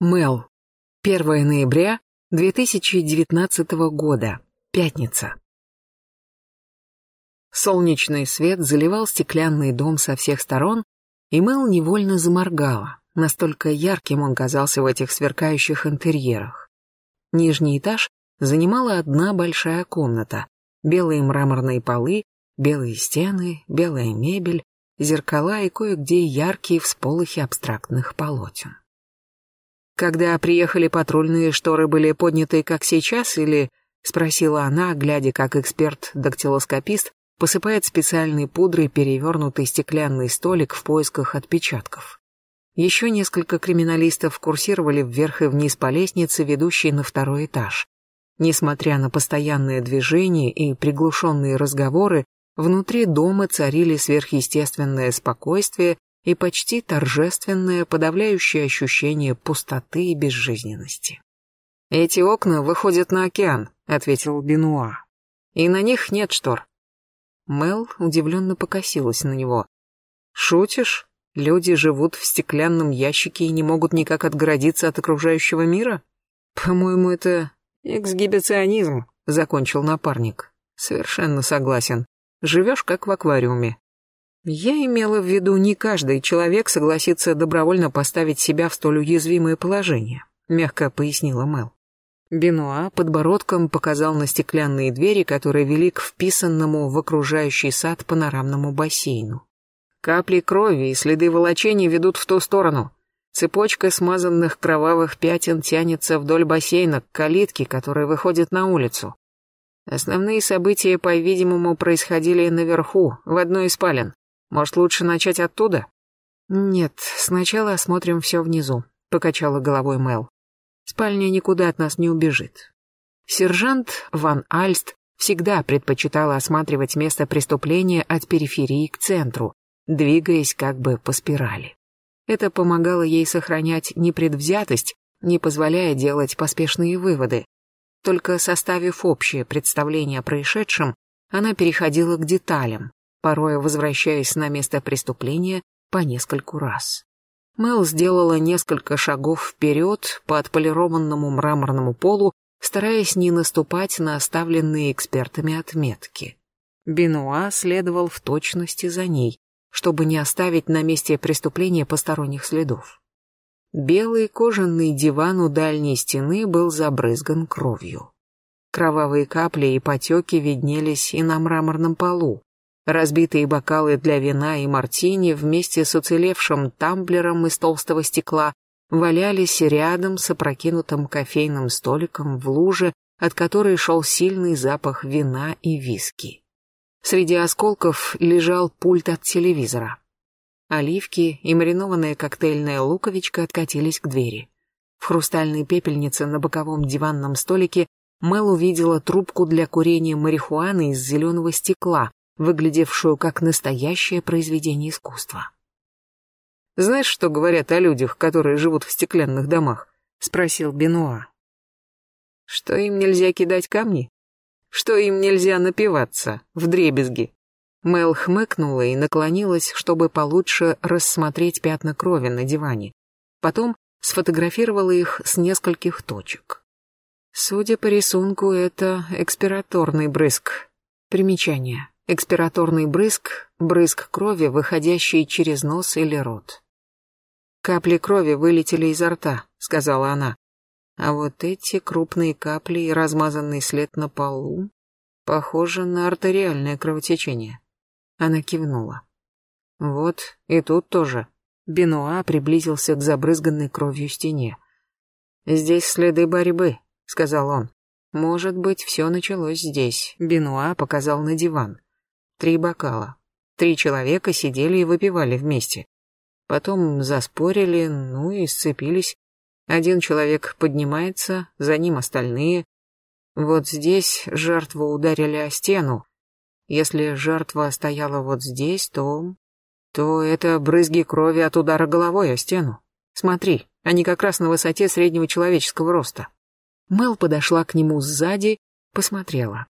Мел. 1 ноября 2019 года. Пятница. Солнечный свет заливал стеклянный дом со всех сторон, и Мел невольно заморгала, настолько ярким он казался в этих сверкающих интерьерах. Нижний этаж занимала одна большая комната, белые мраморные полы, белые стены, белая мебель, зеркала и кое-где яркие всполохи абстрактных полотен. Когда приехали патрульные, шторы были подняты, как сейчас, или... Спросила она, глядя, как эксперт-дактилоскопист посыпает специальной пудрой перевернутый стеклянный столик в поисках отпечатков. Еще несколько криминалистов курсировали вверх и вниз по лестнице, ведущей на второй этаж. Несмотря на постоянное движение и приглушенные разговоры, внутри дома царили сверхъестественное спокойствие и почти торжественное, подавляющее ощущение пустоты и безжизненности. «Эти окна выходят на океан», — ответил Бенуа. «И на них нет штор». Мел удивленно покосилась на него. «Шутишь? Люди живут в стеклянном ящике и не могут никак отгородиться от окружающего мира? По-моему, это эксгибиционизм», — закончил напарник. «Совершенно согласен. Живешь как в аквариуме. Я имела в виду, не каждый человек согласится добровольно поставить себя в столь уязвимое положение, мягко пояснила Мэл. Бенуа подбородком показал на стеклянные двери, которые вели к вписанному в окружающий сад панорамному бассейну. Капли крови и следы волочения ведут в ту сторону. Цепочка смазанных кровавых пятен тянется вдоль бассейна к калитке, которая выходит на улицу. Основные события, по-видимому, происходили наверху, в одной из спален. Может, лучше начать оттуда? Нет, сначала осмотрим все внизу, покачала головой Мел. Спальня никуда от нас не убежит. Сержант Ван Альст всегда предпочитала осматривать место преступления от периферии к центру, двигаясь как бы по спирали. Это помогало ей сохранять непредвзятость, не позволяя делать поспешные выводы. Только составив общее представление о происшедшем, она переходила к деталям, порой возвращаясь на место преступления по нескольку раз. Мел сделала несколько шагов вперед по отполированному мраморному полу, стараясь не наступать на оставленные экспертами отметки. Бенуа следовал в точности за ней, чтобы не оставить на месте преступления посторонних следов. Белый кожаный диван у дальней стены был забрызган кровью. Кровавые капли и потеки виднелись и на мраморном полу, Разбитые бокалы для вина и мартини вместе с уцелевшим тамблером из толстого стекла валялись рядом с опрокинутым кофейным столиком в луже, от которой шел сильный запах вина и виски. Среди осколков лежал пульт от телевизора. Оливки и маринованная коктейльная луковичка откатились к двери. В хрустальной пепельнице на боковом диванном столике Мэл увидела трубку для курения марихуаны из зеленого стекла, выглядевшую как настоящее произведение искусства. «Знаешь, что говорят о людях, которые живут в стеклянных домах?» — спросил Бенуа. «Что им нельзя кидать камни? Что им нельзя напиваться в дребезги?» Мэл хмыкнула и наклонилась, чтобы получше рассмотреть пятна крови на диване. Потом сфотографировала их с нескольких точек. Судя по рисунку, это экспираторный брызг. Примечание. Экспираторный брызг – брызг крови, выходящий через нос или рот. «Капли крови вылетели изо рта», — сказала она. «А вот эти крупные капли и размазанный след на полу похожи на артериальное кровотечение». Она кивнула. «Вот, и тут тоже». Бенуа приблизился к забрызганной кровью стене. «Здесь следы борьбы», — сказал он. «Может быть, все началось здесь». Бенуа показал на диван. Три бокала. Три человека сидели и выпивали вместе. Потом заспорили, ну и сцепились. Один человек поднимается, за ним остальные. Вот здесь жертву ударили о стену. Если жертва стояла вот здесь, то... то это брызги крови от удара головой о стену. Смотри, они как раз на высоте среднего человеческого роста. Мел подошла к нему сзади, посмотрела.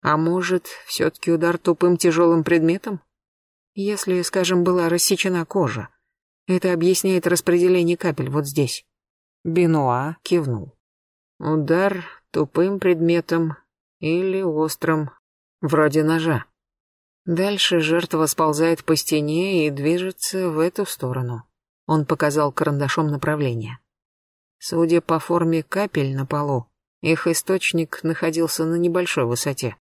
А может, все-таки удар тупым тяжелым предметом? Если, скажем, была рассечена кожа. Это объясняет распределение капель вот здесь. Бенуа кивнул. Удар тупым предметом или острым, вроде ножа. Дальше жертва сползает по стене и движется в эту сторону. Он показал карандашом направление. Судя по форме капель на полу, их источник находился на небольшой высоте.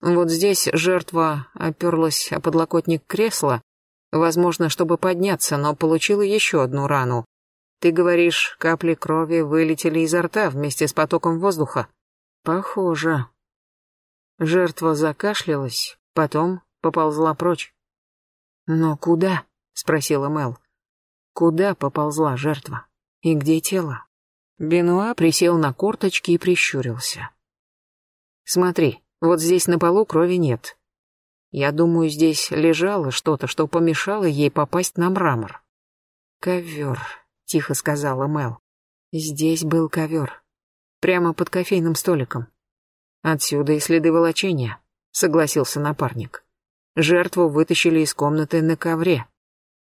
Вот здесь жертва оперлась о подлокотник кресла, возможно, чтобы подняться, но получила еще одну рану. Ты говоришь, капли крови вылетели изо рта вместе с потоком воздуха? Похоже. Жертва закашлялась, потом поползла прочь. «Но куда?» — спросила Мел. «Куда поползла жертва? И где тело?» Бенуа присел на корточки и прищурился. «Смотри, вот здесь на полу крови нет. Я думаю, здесь лежало что-то, что помешало ей попасть на мрамор». «Ковер», — тихо сказала Мел. «Здесь был ковер. Прямо под кофейным столиком. Отсюда и следы волочения», — согласился напарник. Жертву вытащили из комнаты на ковре.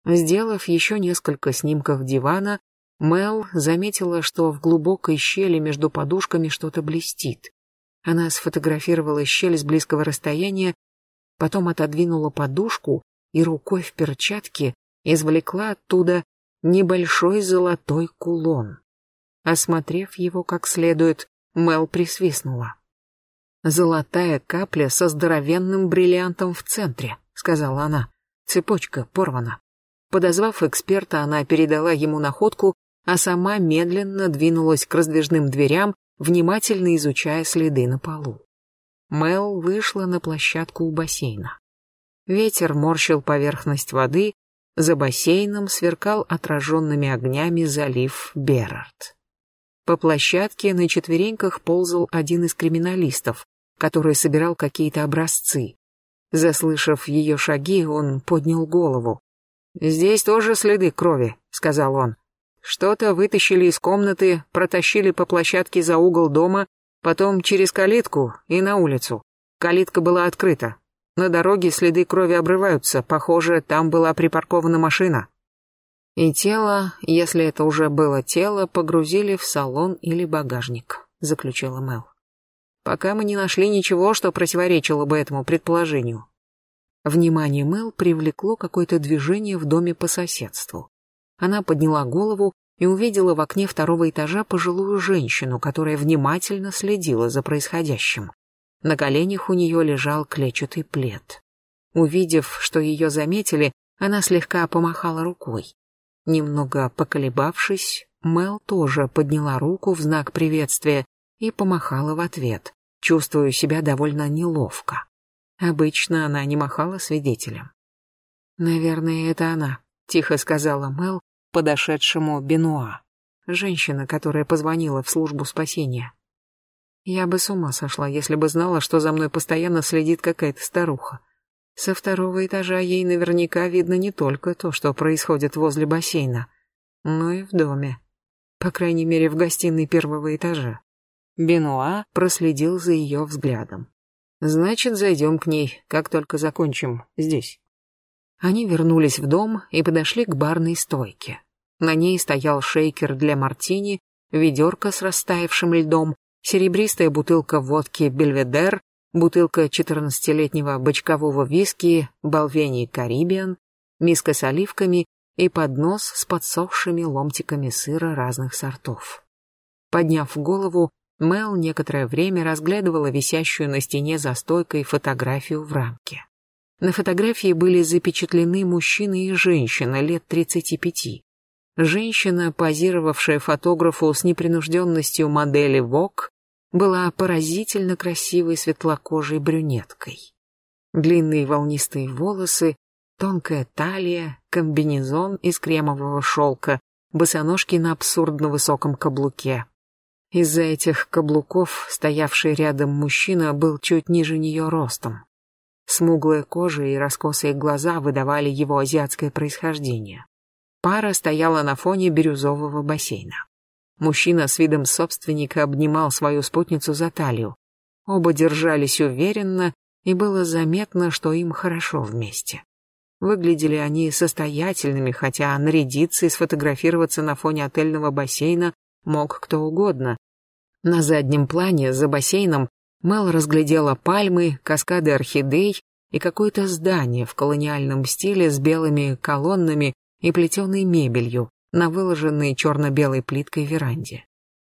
Сделав еще несколько снимков дивана, Мел заметила, что в глубокой щели между подушками что-то блестит. Она сфотографировала щель с близкого расстояния, потом отодвинула подушку и рукой в перчатке извлекла оттуда небольшой золотой кулон. Осмотрев его как следует, Мел присвистнула. «Золотая капля со здоровенным бриллиантом в центре», — сказала она. Цепочка порвана. Подозвав эксперта, она передала ему находку а сама медленно двинулась к раздвижным дверям, внимательно изучая следы на полу. Мел вышла на площадку у бассейна. Ветер морщил поверхность воды, за бассейном сверкал отраженными огнями залив Берард. По площадке на четвереньках ползал один из криминалистов, который собирал какие-то образцы. Заслышав ее шаги, он поднял голову. «Здесь тоже следы крови», — сказал он. Что-то вытащили из комнаты, протащили по площадке за угол дома, потом через калитку и на улицу. Калитка была открыта. На дороге следы крови обрываются, похоже, там была припаркована машина. И тело, если это уже было тело, погрузили в салон или багажник, заключила Мел. Пока мы не нашли ничего, что противоречило бы этому предположению. Внимание Мел привлекло какое-то движение в доме по соседству. Она подняла голову и увидела в окне второго этажа пожилую женщину, которая внимательно следила за происходящим. На коленях у нее лежал клетчатый плед. Увидев, что ее заметили, она слегка помахала рукой. Немного поколебавшись, Мел тоже подняла руку в знак приветствия и помахала в ответ, чувствуя себя довольно неловко. Обычно она не махала свидетелям. «Наверное, это она», — тихо сказала Мел, подошедшему Бенуа, женщина, которая позвонила в службу спасения. Я бы с ума сошла, если бы знала, что за мной постоянно следит какая-то старуха. Со второго этажа ей наверняка видно не только то, что происходит возле бассейна, но и в доме. По крайней мере, в гостиной первого этажа. Бенуа проследил за ее взглядом. «Значит, зайдем к ней, как только закончим здесь». Они вернулись в дом и подошли к барной стойке. На ней стоял шейкер для мартини, ведерко с растаявшим льдом, серебристая бутылка водки «Бельведер», бутылка 14-летнего бочкового виски «Балвений Карибиан», миска с оливками и поднос с подсохшими ломтиками сыра разных сортов. Подняв голову, Мел некоторое время разглядывала висящую на стене за стойкой фотографию в рамке. На фотографии были запечатлены мужчина и женщина лет 35. Женщина, позировавшая фотографу с непринужденностью модели Vogue, была поразительно красивой светлокожей брюнеткой. Длинные волнистые волосы, тонкая талия, комбинезон из кремового шелка, босоножки на абсурдно высоком каблуке. Из-за этих каблуков стоявший рядом мужчина был чуть ниже нее ростом. Смуглая кожа и раскосые глаза выдавали его азиатское происхождение. Пара стояла на фоне бирюзового бассейна. Мужчина с видом собственника обнимал свою спутницу за талию. Оба держались уверенно, и было заметно, что им хорошо вместе. Выглядели они состоятельными, хотя нарядиться и сфотографироваться на фоне отельного бассейна мог кто угодно. На заднем плане, за бассейном, Мел разглядела пальмы, каскады орхидей и какое-то здание в колониальном стиле с белыми колоннами и плетеной мебелью на выложенной черно-белой плиткой веранде.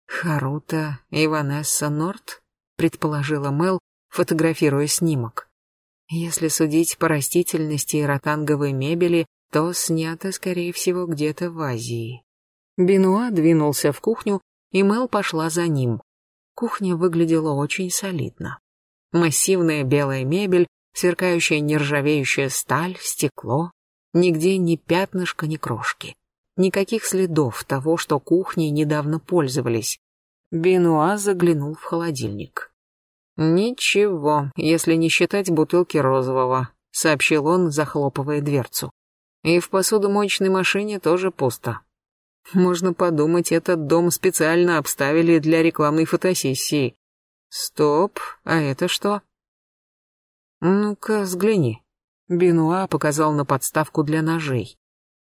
«Харута Иванесса Норт?» — предположила Мел, фотографируя снимок. Если судить по растительности и ротанговой мебели, то снято, скорее всего, где-то в Азии. Бенуа двинулся в кухню, и Мел пошла за ним. Кухня выглядела очень солидно. Массивная белая мебель, сверкающая нержавеющая сталь, стекло. Нигде ни пятнышка, ни крошки. Никаких следов того, что кухней недавно пользовались. Бенуа заглянул в холодильник. «Ничего, если не считать бутылки розового», — сообщил он, захлопывая дверцу. «И в посудомоечной машине тоже пусто. Можно подумать, этот дом специально обставили для рекламной фотосессии. Стоп, а это что? Ну-ка, взгляни. Бенуа показал на подставку для ножей.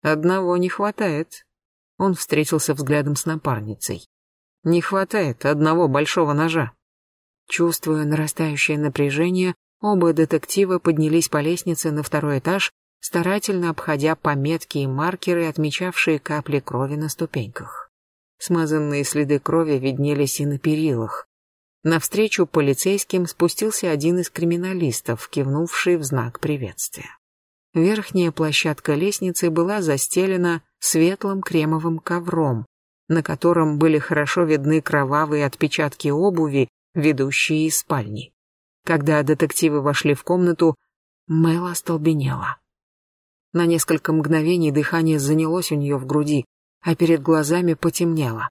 Одного не хватает. Он встретился взглядом с напарницей. Не хватает одного большого ножа. Чувствуя нарастающее напряжение, оба детектива поднялись по лестнице на второй этаж старательно обходя пометки и маркеры, отмечавшие капли крови на ступеньках. Смазанные следы крови виднелись и на перилах. Навстречу полицейским спустился один из криминалистов, кивнувший в знак приветствия. Верхняя площадка лестницы была застелена светлым кремовым ковром, на котором были хорошо видны кровавые отпечатки обуви, ведущие из спальни. Когда детективы вошли в комнату, Мэл остолбенела. На несколько мгновений дыхание занялось у нее в груди, а перед глазами потемнело.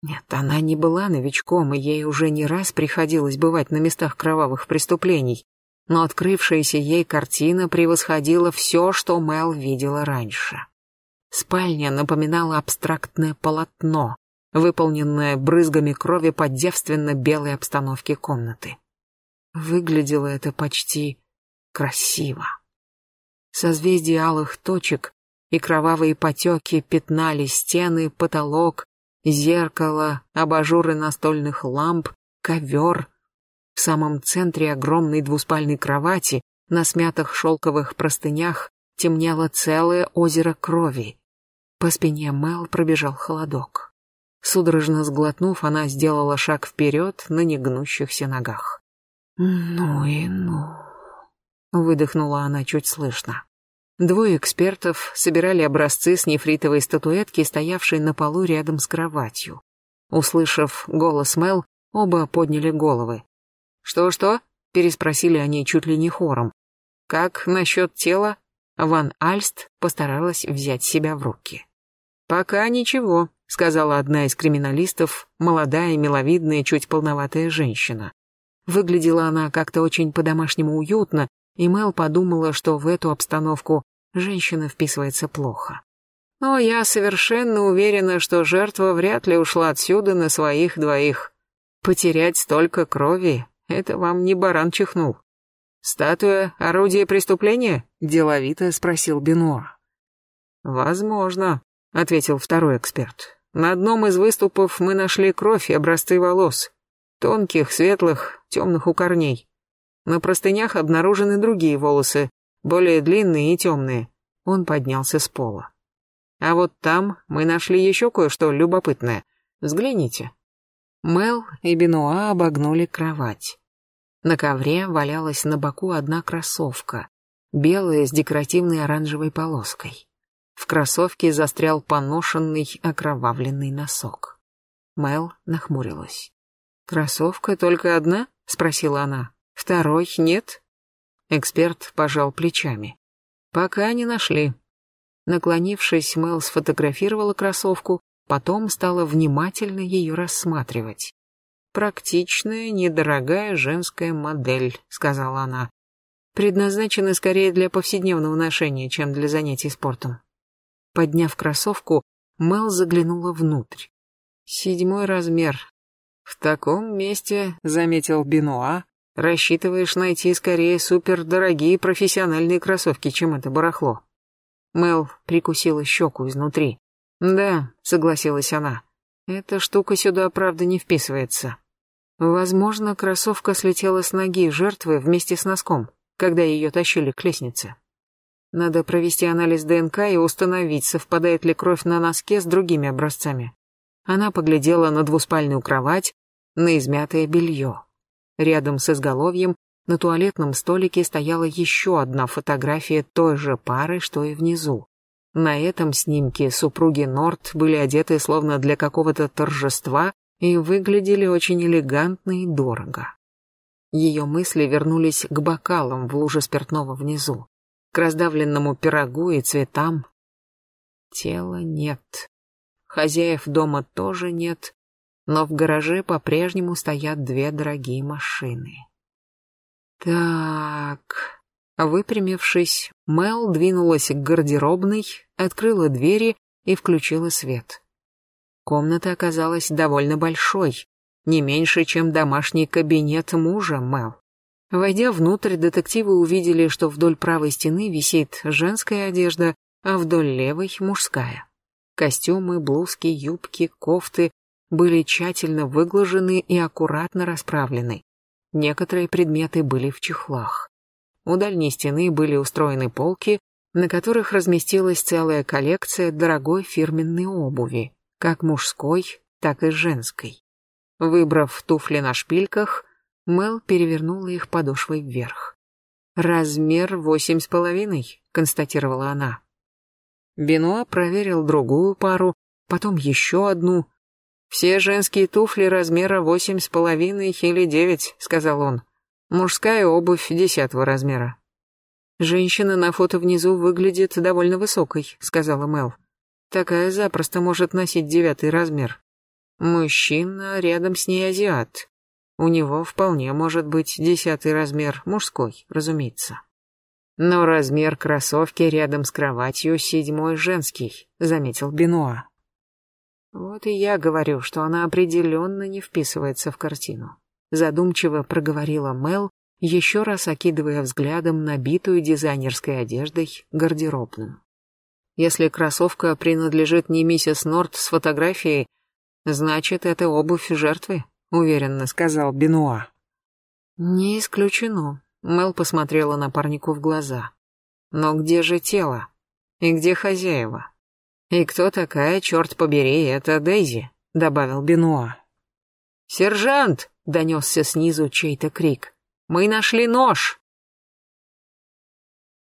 Нет, она не была новичком, и ей уже не раз приходилось бывать на местах кровавых преступлений, но открывшаяся ей картина превосходила все, что Мел видела раньше. Спальня напоминала абстрактное полотно, выполненное брызгами крови под девственно белой обстановке комнаты. Выглядело это почти красиво. Созвездия алых точек и кровавые потеки пятнали стены, потолок, зеркало, абажуры настольных ламп, ковер. В самом центре огромной двуспальной кровати на смятых шелковых простынях темнело целое озеро крови. По спине Мел пробежал холодок. Судорожно сглотнув, она сделала шаг вперед на негнущихся ногах. «Ну и ну», — выдохнула она чуть слышно. Двое экспертов собирали образцы с нефритовой статуэтки, стоявшей на полу рядом с кроватью. Услышав голос Мел, оба подняли головы. «Что-что?» — переспросили они чуть ли не хором. «Как насчет тела?» Ван Альст постаралась взять себя в руки. «Пока ничего», — сказала одна из криминалистов, молодая, миловидная, чуть полноватая женщина. Выглядела она как-то очень по-домашнему уютно, и Мел подумала, что в эту обстановку женщина вписывается плохо. Но я совершенно уверена, что жертва вряд ли ушла отсюда на своих двоих. Потерять столько крови — это вам не баран чихнул. «Статуя — орудие преступления?» — деловито спросил Бенуа. «Возможно», — ответил второй эксперт. «На одном из выступов мы нашли кровь и образцы волос. Тонких, светлых, темных у корней. На простынях обнаружены другие волосы, более длинные и темные. Он поднялся с пола. А вот там мы нашли еще кое-что любопытное. Взгляните. Мел и Бенуа обогнули кровать. На ковре валялась на боку одна кроссовка, белая с декоративной оранжевой полоской. В кроссовке застрял поношенный окровавленный носок. Мел нахмурилась. «Кроссовка только одна?» — спросила она. «Второй нет?» Эксперт пожал плечами. Пока не нашли. Наклонившись, Мэл сфотографировала кроссовку, потом стала внимательно ее рассматривать. «Практичная, недорогая женская модель», — сказала она. «Предназначена скорее для повседневного ношения, чем для занятий спортом». Подняв кроссовку, Мэл заглянула внутрь. «Седьмой размер. В таком месте, — заметил Бенуа, Рассчитываешь найти скорее супердорогие профессиональные кроссовки, чем это барахло. Мел прикусила щеку изнутри. Да, согласилась она. Эта штука сюда, правда, не вписывается. Возможно, кроссовка слетела с ноги жертвы вместе с носком, когда ее тащили к лестнице. Надо провести анализ ДНК и установить, совпадает ли кровь на носке с другими образцами. Она поглядела на двуспальную кровать, на измятое белье. Рядом с изголовьем на туалетном столике стояла еще одна фотография той же пары, что и внизу. На этом снимке супруги Норт были одеты словно для какого-то торжества и выглядели очень элегантно и дорого. Ее мысли вернулись к бокалам в луже спиртного внизу к раздавленному пирогу и цветам. Тела нет. Хозяев дома тоже нет, но в гараже по-прежнему стоят две дорогие машины. Так... Выпрямившись, Мел двинулась к гардеробной, открыла двери и включила свет. Комната оказалась довольно большой, не меньше, чем домашний кабинет мужа Мел. Войдя внутрь, детективы увидели, что вдоль правой стены висит женская одежда, а вдоль левой — мужская. Костюмы, блузки, юбки, кофты были тщательно выглажены и аккуратно расправлены. Некоторые предметы были в чехлах. У дальней стены были устроены полки, на которых разместилась целая коллекция дорогой фирменной обуви, как мужской, так и женской. Выбрав туфли на шпильках, Мел перевернула их подошвой вверх. «Размер восемь с половиной», — констатировала она. Бенуа проверил другую пару, потом еще одну. «Все женские туфли размера восемь с половиной или девять», — сказал он. «Мужская обувь десятого размера». «Женщина на фото внизу выглядит довольно высокой», — сказала Мел. «Такая запросто может носить девятый размер. Мужчина рядом с ней азиат. У него вполне может быть десятый размер, мужской, разумеется. Но размер кроссовки рядом с кроватью седьмой женский, заметил Бенуа. Вот и я говорю, что она определенно не вписывается в картину. Задумчиво проговорила Мел, еще раз окидывая взглядом набитую дизайнерской одеждой гардеробную. Если кроссовка принадлежит не миссис Норт с фотографией, значит, это обувь жертвы, — уверенно сказал Бенуа. «Не исключено», — Мел посмотрела напарнику в глаза. «Но где же тело? И где хозяева? И кто такая, черт побери, это Дейзи?» — добавил Бенуа. «Сержант!» — донесся снизу чей-то крик. «Мы нашли нож!»